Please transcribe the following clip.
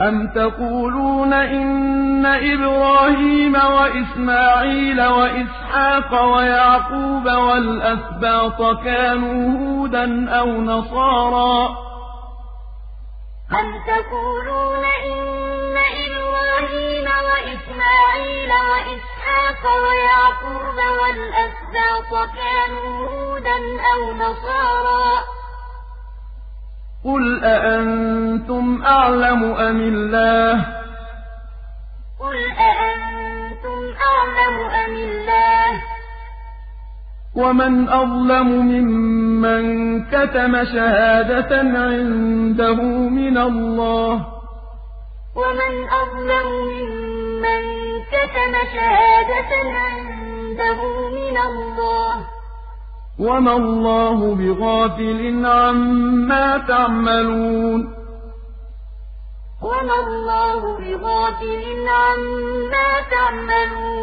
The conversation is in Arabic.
أَمْ تَقُولُونَ إِنَّ إِبْرَاهِيمَ وَإِسْمَاعِيلَ وَإِسْحَاقَ وَيَعْقُوبَ وَالْأَسْبَاطَ كَانُوا هُودًا أَوْ نَصَارَىٰ ۗ؟ أَمْ تَقُولُونَ إِنَّ إِبْرَاهِيمَ وَإِسْمَاعِيلَ وَإِسْحَاقَ وَيَعْقُوبَ وَالْأَسْبَاطَ كَانُوا هُودًا أَوْ نَصَارَىٰ ۗ؟ قُلْ أَأَنتُمْ أَعْلَمُ أَمِ اللَّهُ ۗ؟ وَمَنْ أَظْلَمُ مِمَّن كَتَمَ شَهَادَةً عِندَهُ مِنَ اللَّهِ ۗ؟ وَمَنْ أَظْلَمُ مِمَّن كَتَمَ شَهَادَةً عِندَهُ مِنَ اللَّهِ ۗ؟ وَمَا اللَّهُ بِغَافِلٍ عَمَّا تَعْمَلُونَ وَمَا اللَّهُ بِغَافِلٍ عَمَّا تَعْمَلُونَ